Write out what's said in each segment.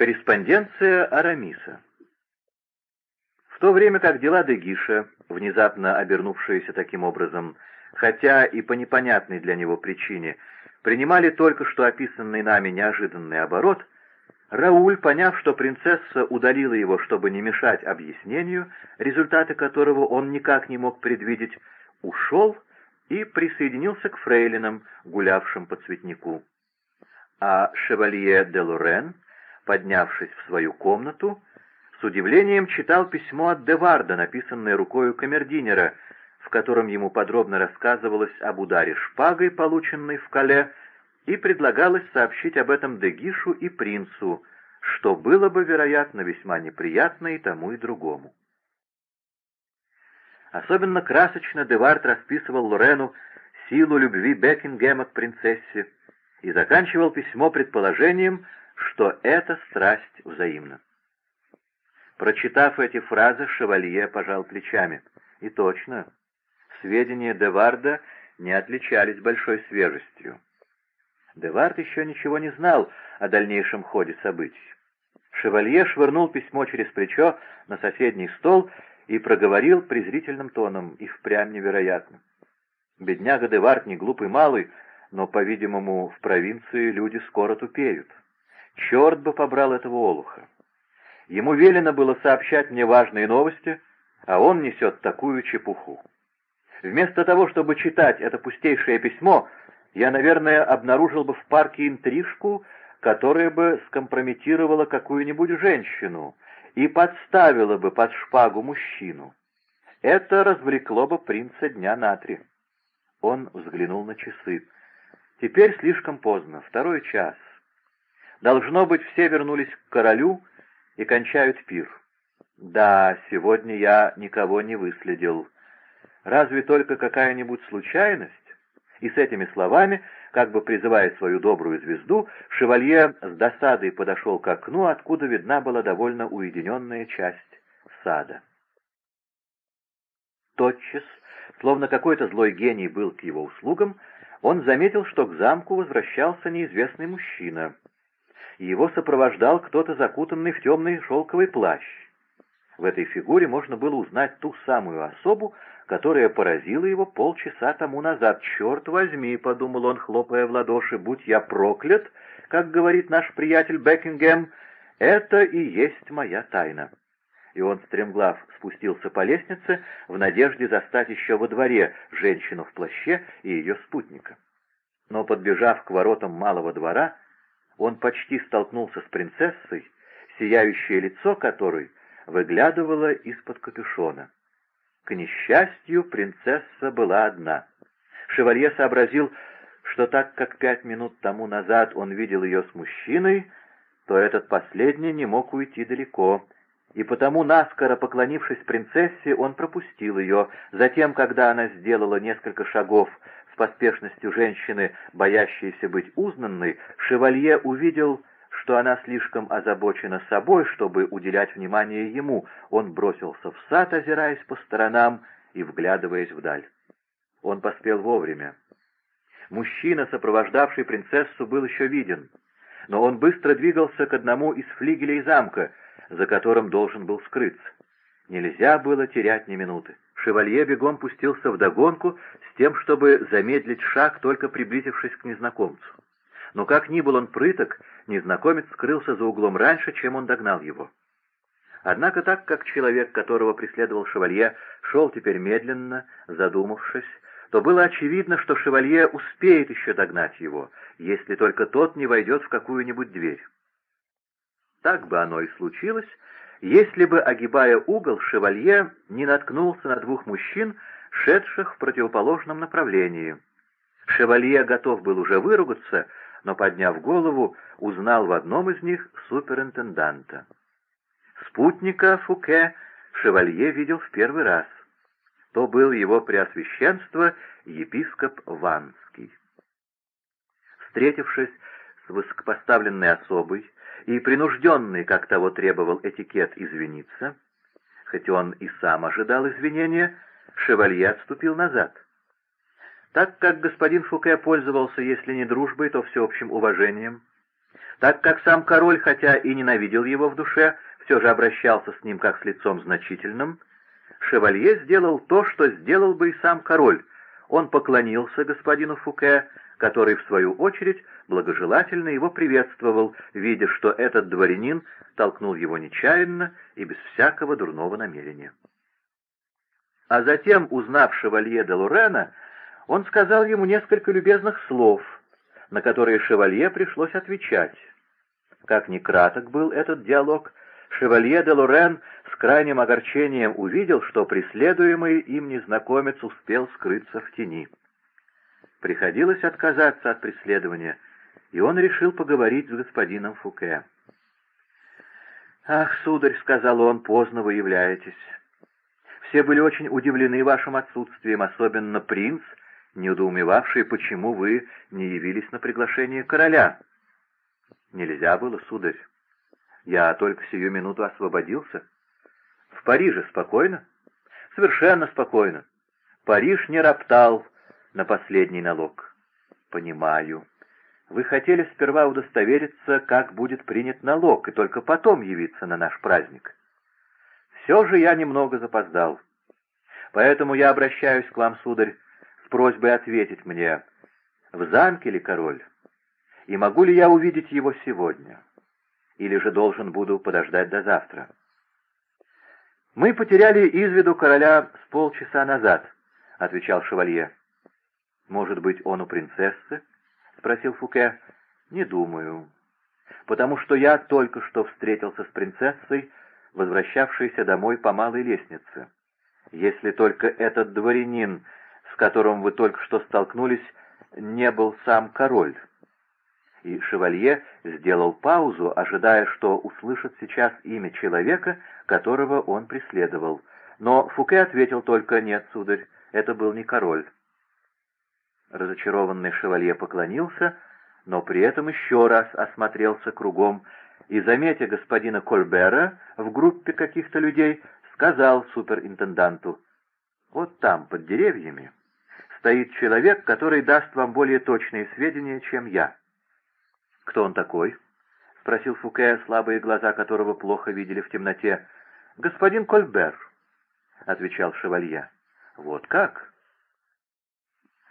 Корреспонденция Арамиса В то время как дела Дегиша, внезапно обернувшиеся таким образом, хотя и по непонятной для него причине, принимали только что описанный нами неожиданный оборот, Рауль, поняв, что принцесса удалила его, чтобы не мешать объяснению, результаты которого он никак не мог предвидеть, ушел и присоединился к фрейлинам, гулявшим по цветнику. А шевалье де Лорен, поднявшись в свою комнату, с удивлением читал письмо от Деварда, написанное рукою камердинера, в котором ему подробно рассказывалось об ударе шпагой, полученной в Кале, и предлагалось сообщить об этом Дегишу и принцу, что было бы, вероятно, весьма неприятно и тому, и другому. Особенно красочно Девард расписывал Лорену силу любви Бекингема к принцессе и заканчивал письмо предположением, что эта страсть взаимна. Прочитав эти фразы, шевалье пожал плечами. И точно, сведения Деварда не отличались большой свежестью. Девард еще ничего не знал о дальнейшем ходе событий. Шевалье швырнул письмо через плечо на соседний стол и проговорил презрительным тоном, и впрямь невероятно. Бедняга Девард не глупый малый, но, по-видимому, в провинции люди скоро тупеют. Черт бы побрал этого олуха. Ему велено было сообщать мне важные новости, а он несет такую чепуху. Вместо того, чтобы читать это пустейшее письмо, я, наверное, обнаружил бы в парке интрижку, которая бы скомпрометировала какую-нибудь женщину и подставила бы под шпагу мужчину. Это развлекло бы принца дня на три. Он взглянул на часы. Теперь слишком поздно, второй час. Должно быть, все вернулись к королю и кончают пир. Да, сегодня я никого не выследил. Разве только какая-нибудь случайность? И с этими словами, как бы призывая свою добрую звезду, шевалье с досадой подошел к окну, откуда видна была довольно уединенная часть сада. Тотчас, словно какой-то злой гений был к его услугам, он заметил, что к замку возвращался неизвестный мужчина. Его сопровождал кто-то закутанный в темный шелковый плащ. В этой фигуре можно было узнать ту самую особу, которая поразила его полчаса тому назад. «Черт возьми!» — подумал он, хлопая в ладоши, — «будь я проклят!» как говорит наш приятель Бекингем, — «это и есть моя тайна». И он, стремглав, спустился по лестнице в надежде застать еще во дворе женщину в плаще и ее спутника. Но, подбежав к воротам малого двора, он почти столкнулся с принцессой, сияющее лицо которой выглядывало из-под капюшона. К несчастью, принцесса была одна. Шевалье сообразил, что так как пять минут тому назад он видел ее с мужчиной, то этот последний не мог уйти далеко, и потому, наскоро поклонившись принцессе, он пропустил ее. Затем, когда она сделала несколько шагов поспешностью женщины, боящейся быть узнанной, шевалье увидел что она слишком озабочена собой, чтобы уделять внимание ему. Он бросился в сад, озираясь по сторонам и вглядываясь вдаль. Он поспел вовремя. Мужчина, сопровождавший принцессу, был еще виден, но он быстро двигался к одному из флигелей замка, за которым должен был скрыться. Нельзя было терять ни минуты. Шевалье бегом пустился в догонку с тем, чтобы замедлить шаг, только приблизившись к незнакомцу. Но как ни был он прыток, незнакомец скрылся за углом раньше, чем он догнал его. Однако так как человек, которого преследовал шевалье, шел теперь медленно, задумавшись, то было очевидно, что шевалье успеет еще догнать его, если только тот не войдет в какую-нибудь дверь. Так бы оно и случилось, если бы, огибая угол, шевалье не наткнулся на двух мужчин, шедших в противоположном направлении. Шевалье готов был уже выругаться, но, подняв голову, узнал в одном из них суперинтенданта. Спутника Фуке шевалье видел в первый раз. То был его преосвященство епископ Ванский. Встретившись с высокопоставленной особой и принужденный, как того требовал этикет, извиниться, хоть он и сам ожидал извинения, шевалье отступил назад — так как господин Фуке пользовался, если не дружбой, то всеобщим уважением, Так как сам король, хотя и ненавидел его в душе, все же обращался с ним как с лицом значительным, шевалье сделал то, что сделал бы и сам король. Он поклонился господину Фуке, который, в свою очередь, благожелательно его приветствовал, видя, что этот дворянин толкнул его нечаянно и без всякого дурного намерения. А затем, узнав шевалье де Лорена, он сказал ему несколько любезных слов, на которые шевалье пришлось отвечать. Как ни краток был этот диалог, шевалье де Лорен с крайним огорчением увидел, что преследуемый им незнакомец успел скрыться в тени. Приходилось отказаться от преследования, и он решил поговорить с господином Фуке. «Ах, сударь», — сказал он, — «поздно вы являетесь. Все были очень удивлены вашим отсутствием, особенно принц, недоумевавший, почему вы не явились на приглашение короля». «Нельзя было, сударь. Я только сию минуту освободился. В Париже спокойно?» «Совершенно спокойно. Париж не роптал на последний налог». «Понимаю. Вы хотели сперва удостовериться, как будет принят налог, и только потом явиться на наш праздник. Все же я немного запоздал. Поэтому я обращаюсь к вам, сударь, с просьбой ответить мне, в замке ли король, и могу ли я увидеть его сегодня, или же должен буду подождать до завтра. «Мы потеряли из виду короля с полчаса назад», — отвечал шевалье. «Может быть, он у принцессы?» — спросил Фуке. «Не думаю. Потому что я только что встретился с принцессой, возвращавшейся домой по малой лестнице. Если только этот дворянин, с которым вы только что столкнулись, не был сам король». И шевалье сделал паузу, ожидая, что услышит сейчас имя человека, которого он преследовал. Но Фуке ответил только «Нет, сударь, это был не король». Разочарованный шевалье поклонился, но при этом еще раз осмотрелся кругом и, заметя господина Кольбера в группе каких-то людей, сказал суперинтенданту, «Вот там, под деревьями, стоит человек, который даст вам более точные сведения, чем я». «Кто он такой?» — спросил Фуке, слабые глаза которого плохо видели в темноте. «Господин Кольбер», — отвечал шевалье. «Вот как?»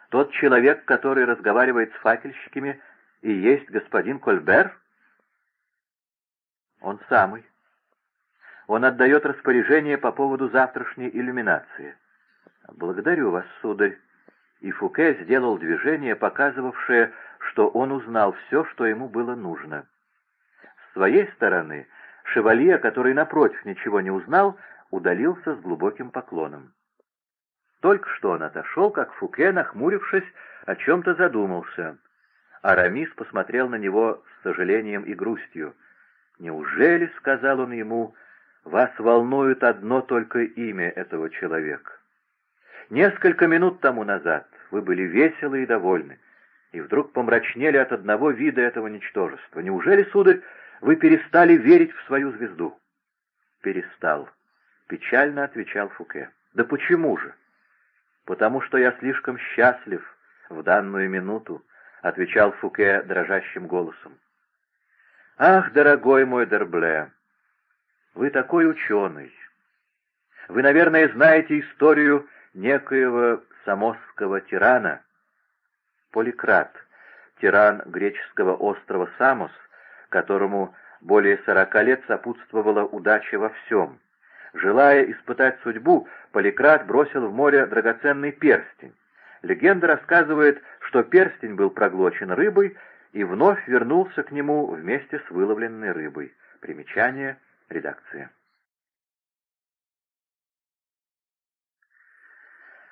Тот человек, который разговаривает с факельщиками, и есть господин Кольбер? Он самый. Он отдает распоряжение по поводу завтрашней иллюминации. Благодарю вас, сударь. И Фуке сделал движение, показывавшее, что он узнал все, что ему было нужно. С своей стороны, шевалье, который напротив ничего не узнал, удалился с глубоким поклоном. Только что он отошел, как Фуке, нахмурившись, о чем-то задумался. Арамис посмотрел на него с сожалением и грустью. «Неужели, — сказал он ему, — вас волнует одно только имя этого человека? Несколько минут тому назад вы были веселы и довольны, и вдруг помрачнели от одного вида этого ничтожества. Неужели, сударь, вы перестали верить в свою звезду?» «Перестал», — печально отвечал Фуке. «Да почему же?» «Потому что я слишком счастлив в данную минуту», — отвечал Фуке дрожащим голосом. «Ах, дорогой мой Дербле, вы такой ученый. Вы, наверное, знаете историю некоего самосского тирана. Поликрат, тиран греческого острова Самос, которому более сорока лет сопутствовала удача во всем. Желая испытать судьбу, Поликрат бросил в море драгоценный перстень. Легенда рассказывает, что перстень был проглочен рыбой и вновь вернулся к нему вместе с выловленной рыбой. Примечание редакции.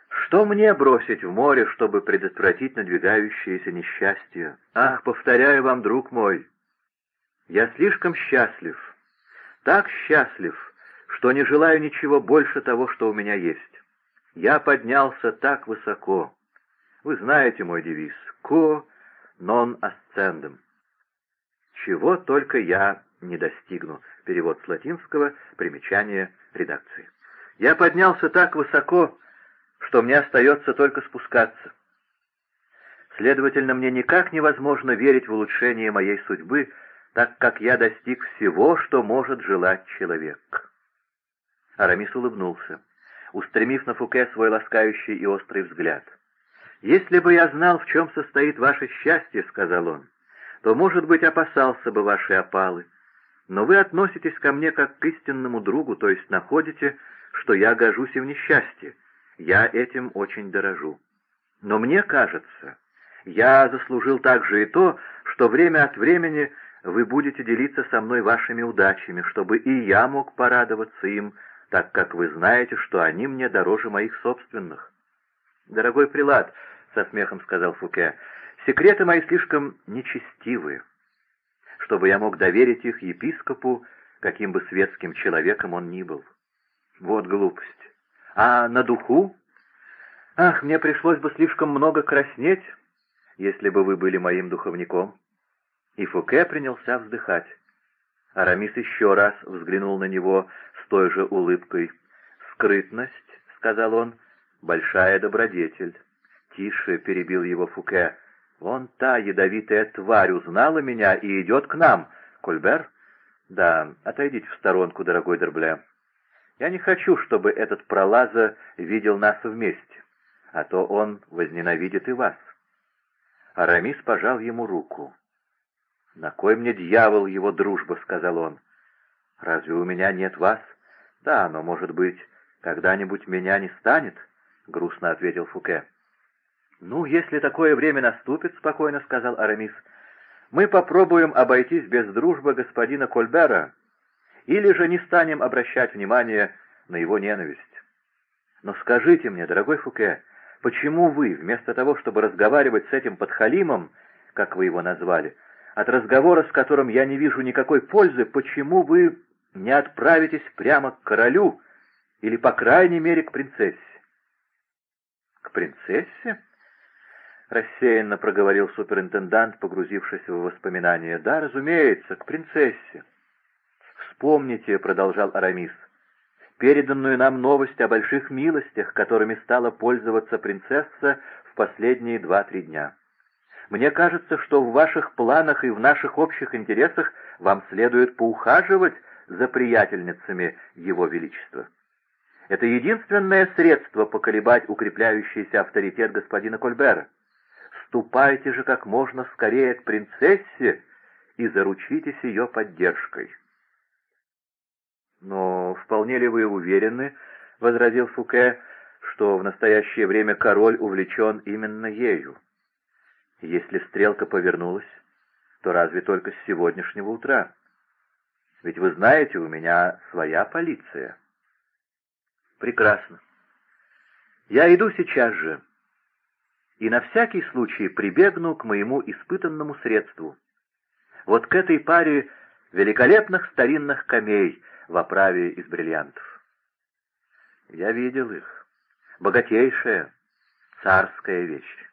Что мне бросить в море, чтобы предотвратить надвигающееся несчастье? Ах, повторяю вам, друг мой, я слишком счастлив, так счастлив, что не желаю ничего больше того, что у меня есть. Я поднялся так высоко. Вы знаете мой девиз «Ко non ascendem». Чего только я не достигну. Перевод с латинского, примечание редакции. Я поднялся так высоко, что мне остается только спускаться. Следовательно, мне никак невозможно верить в улучшение моей судьбы, так как я достиг всего, что может желать человек». Арамис улыбнулся, устремив на Фуке свой ласкающий и острый взгляд. «Если бы я знал, в чем состоит ваше счастье, — сказал он, — то, может быть, опасался бы вашей опалы. Но вы относитесь ко мне как к истинному другу, то есть находите, что я гожусь и в несчастье. Я этим очень дорожу. Но мне кажется, я заслужил также и то, что время от времени вы будете делиться со мной вашими удачами, чтобы и я мог порадоваться им, так как вы знаете, что они мне дороже моих собственных. «Дорогой прилад», — со смехом сказал Фуке, — «секреты мои слишком нечестивые, чтобы я мог доверить их епископу, каким бы светским человеком он ни был. Вот глупость. А на духу? Ах, мне пришлось бы слишком много краснеть, если бы вы были моим духовником». И Фуке принялся вздыхать. Арамис еще раз взглянул на него той же улыбкой. «Скрытность», — сказал он, — «большая добродетель». «Тише», — перебил его Фуке, — «вон та ядовитая тварь узнала меня и идет к нам. Кольбер?» «Да, отойдите в сторонку, дорогой Дербле. Я не хочу, чтобы этот пролаза видел нас вместе, а то он возненавидит и вас». Арамис пожал ему руку. «На кой мне дьявол его дружба?» — сказал он. «Разве у меня нет вас?» «Да, но, может быть, когда-нибудь меня не станет?» — грустно ответил Фуке. «Ну, если такое время наступит, — спокойно сказал Арамис, — мы попробуем обойтись без дружбы господина Кольбера, или же не станем обращать внимание на его ненависть. Но скажите мне, дорогой Фуке, почему вы, вместо того, чтобы разговаривать с этим подхалимом, как вы его назвали, — от разговора, с которым я не вижу никакой пользы, почему вы не отправитесь прямо к королю или, по крайней мере, к принцессе?» «К принцессе?» — рассеянно проговорил суперинтендант, погрузившись в воспоминания. «Да, разумеется, к принцессе». «Вспомните», — продолжал Арамис, — «переданную нам новость о больших милостях, которыми стала пользоваться принцесса в последние два-три дня». Мне кажется, что в ваших планах и в наших общих интересах вам следует поухаживать за приятельницами Его Величества. Это единственное средство поколебать укрепляющийся авторитет господина Кольбера. Ступайте же как можно скорее к принцессе и заручитесь ее поддержкой. «Но вполне ли вы уверены, — возразил Фуке, — что в настоящее время король увлечен именно ею?» Если стрелка повернулась, то разве только с сегодняшнего утра? Ведь вы знаете, у меня своя полиция. Прекрасно. Я иду сейчас же и на всякий случай прибегну к моему испытанному средству. Вот к этой паре великолепных старинных камей в оправе из бриллиантов. Я видел их. Богатейшая, царская вещь.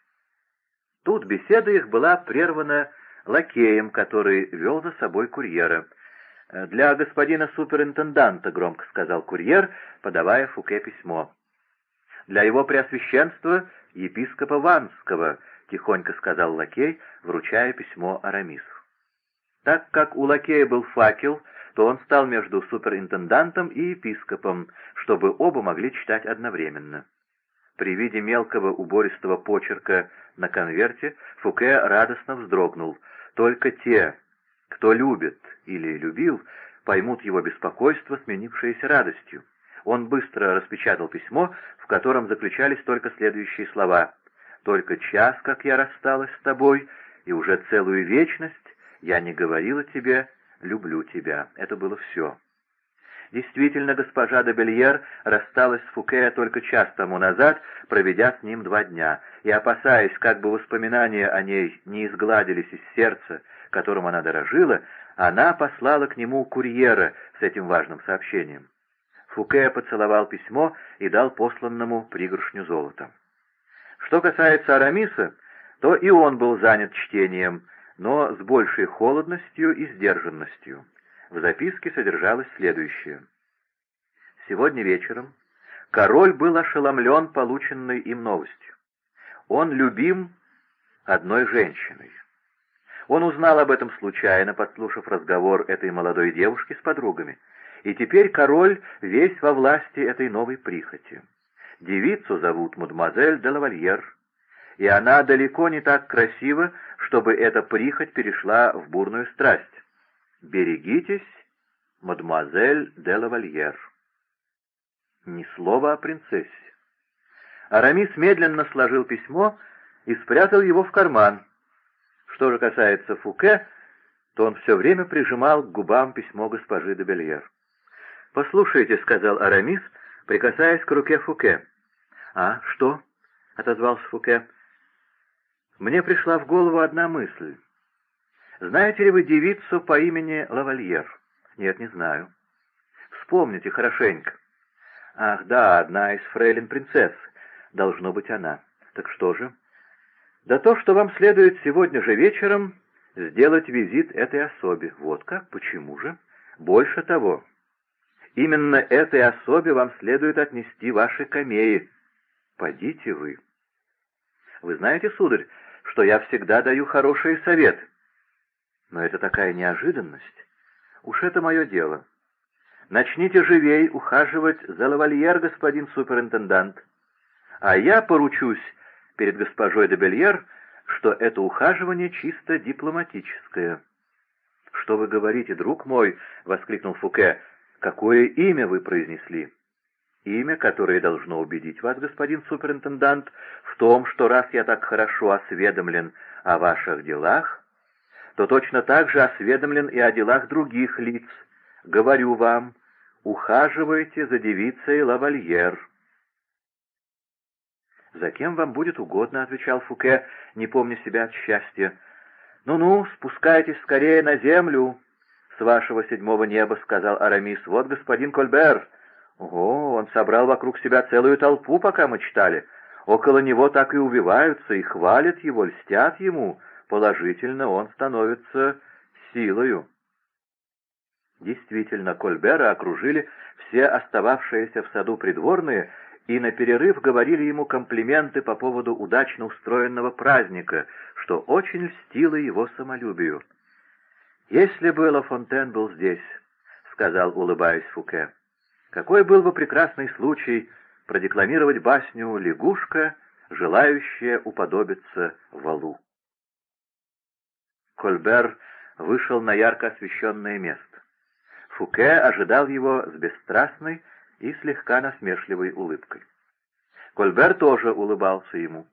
Тут беседа их была прервана лакеем, который вел за собой курьера. «Для господина суперинтенданта», — громко сказал курьер, подавая Фуке письмо. «Для его преосвященства епископа Ванского», — тихонько сказал лакей, вручая письмо Арамису. Так как у лакея был факел, то он стал между суперинтендантом и епископом, чтобы оба могли читать одновременно. При виде мелкого убористого почерка на конверте Фуке радостно вздрогнул. Только те, кто любит или любил, поймут его беспокойство, сменившееся радостью. Он быстро распечатал письмо, в котором заключались только следующие слова. «Только час, как я рассталась с тобой, и уже целую вечность я не говорила тебе «люблю тебя». Это было все. Действительно, госпожа де Бельер рассталась с Фуке только час тому назад, проведя с ним два дня, и, опасаясь, как бы воспоминания о ней не изгладились из сердца, которым она дорожила, она послала к нему курьера с этим важным сообщением. Фуке поцеловал письмо и дал посланному пригоршню золота. Что касается Арамиса, то и он был занят чтением, но с большей холодностью и сдержанностью. В записке содержалось следующее. Сегодня вечером король был ошеломлен полученной им новостью. Он любим одной женщиной. Он узнал об этом случайно, подслушав разговор этой молодой девушки с подругами. И теперь король весь во власти этой новой прихоти. Девицу зовут мадемуазель де лавальер, и она далеко не так красива, чтобы эта прихоть перешла в бурную страсть. Берегитесь, мадемуазель де лавальер. Ни слова о принцессе. Арамис медленно сложил письмо и спрятал его в карман. Что же касается Фуке, то он все время прижимал к губам письмо госпожи де Бельер. «Послушайте», — сказал Арамис, прикасаясь к руке Фуке. «А, что?» — отозвался Фуке. «Мне пришла в голову одна мысль. Знаете ли вы девицу по имени Лавальер?» «Нет, не знаю». «Вспомните хорошенько». «Ах, да, одна из фрейлин принцесс. Должно быть она. Так что же?» «Да то, что вам следует сегодня же вечером сделать визит этой особе. Вот как? Почему же? Больше того, именно этой особе вам следует отнести ваши камеи. Подите вы. Вы знаете, сударь, что я всегда даю хороший совет. Но это такая неожиданность. Уж это мое дело. Начните живей ухаживать за лавальер, господин суперинтендант. А я поручусь перед госпожой де Бельер, что это ухаживание чисто дипломатическое. «Что вы говорите, друг мой?» — воскликнул Фуке. «Какое имя вы произнесли?» «Имя, которое должно убедить вас, господин суперинтендант, в том, что раз я так хорошо осведомлен о ваших делах, то точно так же осведомлен и о делах других лиц. Говорю вам, ухаживайте за девицей Лавальер». «За кем вам будет угодно», — отвечал Фуке, не помня себя от счастья. «Ну-ну, спускайтесь скорее на землю, с вашего седьмого неба», — сказал Арамис. «Вот господин Кольбер». Ого, он собрал вокруг себя целую толпу, пока мы читали. Около него так и увиваются, и хвалят его, льстят ему. Положительно он становится силою. Действительно, Кольбера окружили все остававшиеся в саду придворные, и на перерыв говорили ему комплименты по поводу удачно устроенного праздника, что очень льстило его самолюбию. «Если бы Лафонтен был здесь», — сказал, улыбаясь Фуке, — «какой был бы прекрасный случай продекламировать басню «Лягушка, желающая уподобиться валу». Кольбер вышел на ярко освещенное место. Фуке ожидал его с бесстрастной, и слегка насмешливой улыбкой. Кольбер тоже улыбался ему.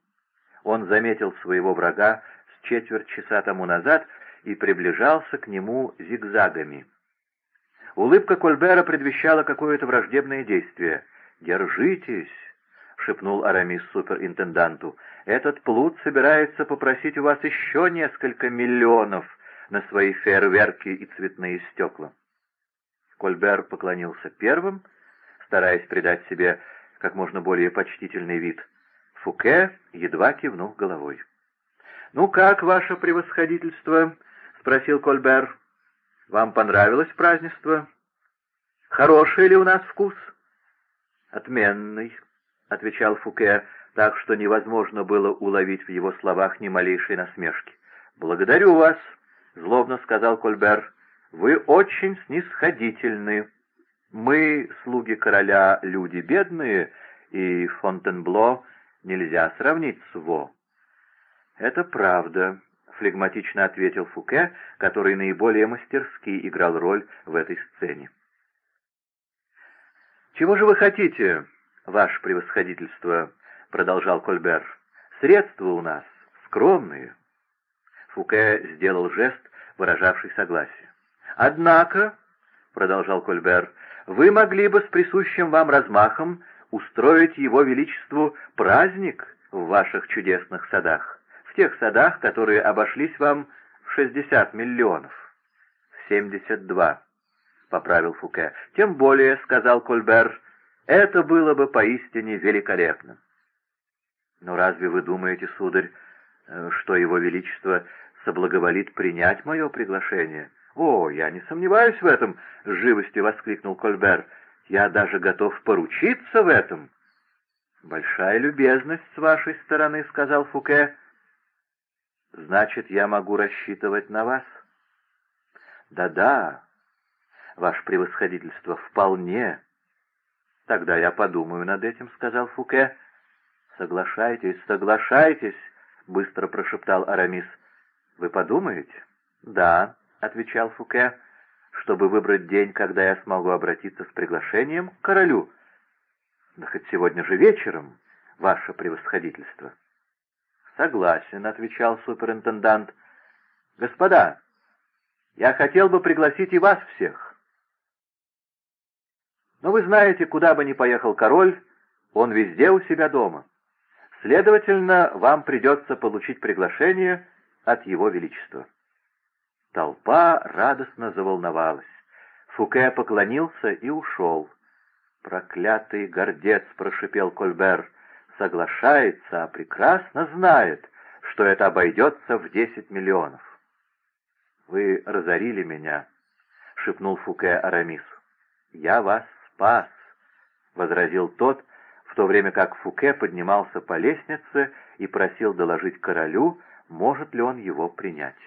Он заметил своего врага с четверть часа тому назад и приближался к нему зигзагами. Улыбка Кольбера предвещала какое-то враждебное действие. «Держитесь!» — шепнул Арамис суперинтенданту. «Этот плут собирается попросить у вас еще несколько миллионов на свои фейерверки и цветные стекла». Кольбер поклонился первым стараясь придать себе как можно более почтительный вид. Фуке едва кивнул головой. «Ну как, ваше превосходительство?» — спросил Кольбер. «Вам понравилось празднество? Хороший ли у нас вкус?» «Отменный», — отвечал Фуке, так что невозможно было уловить в его словах ни малейшей насмешки. «Благодарю вас», — злобно сказал Кольбер. «Вы очень снисходительны». Мы, слуги короля, люди бедные, и Фонтенбло нельзя сравнить с Во. Это правда, флегматично ответил Фуке, который наиболее мастерски играл роль в этой сцене. «Чего же вы хотите, ваше превосходительство?» — продолжал Кольбер. «Средства у нас скромные». Фуке сделал жест, выражавший согласие. «Однако», — продолжал Кольбер, вы могли бы с присущим вам размахом устроить его величеству праздник в ваших чудесных садах, в тех садах, которые обошлись вам в 60 миллионов. 72, поправил Фуке. Тем более, сказал Кольбер, это было бы поистине великолепно. Но разве вы думаете, сударь, э, что его величество соблаговолит принять мое приглашение? «О, я не сомневаюсь в этом!» — с живостью воскликнул Кольбер. «Я даже готов поручиться в этом!» «Большая любезность с вашей стороны», — сказал Фуке. Значит, я могу рассчитывать на вас? Да-да, ваше превосходительство, вполне. Тогда я подумаю над этим, — сказал Фуке. Соглашайтесь, соглашайтесь, — быстро прошептал Арамис. Вы подумаете? Да, — отвечал Фуке, — чтобы выбрать день, когда я смогу обратиться с приглашением к королю. Да хоть сегодня же вечером, ваше превосходительство. «Согласен», — отвечал суперинтендант. «Господа, я хотел бы пригласить и вас всех. Но вы знаете, куда бы ни поехал король, он везде у себя дома. Следовательно, вам придется получить приглашение от его величества». Толпа радостно заволновалась. Фуке поклонился и ушел. «Проклятый гордец!» — прошипел Кольбер — соглашается, а прекрасно знает, что это обойдется в десять миллионов. «Вы разорили меня», — шепнул Фуке Арамису. «Я вас спас», — возразил тот, в то время как Фуке поднимался по лестнице и просил доложить королю, может ли он его принять.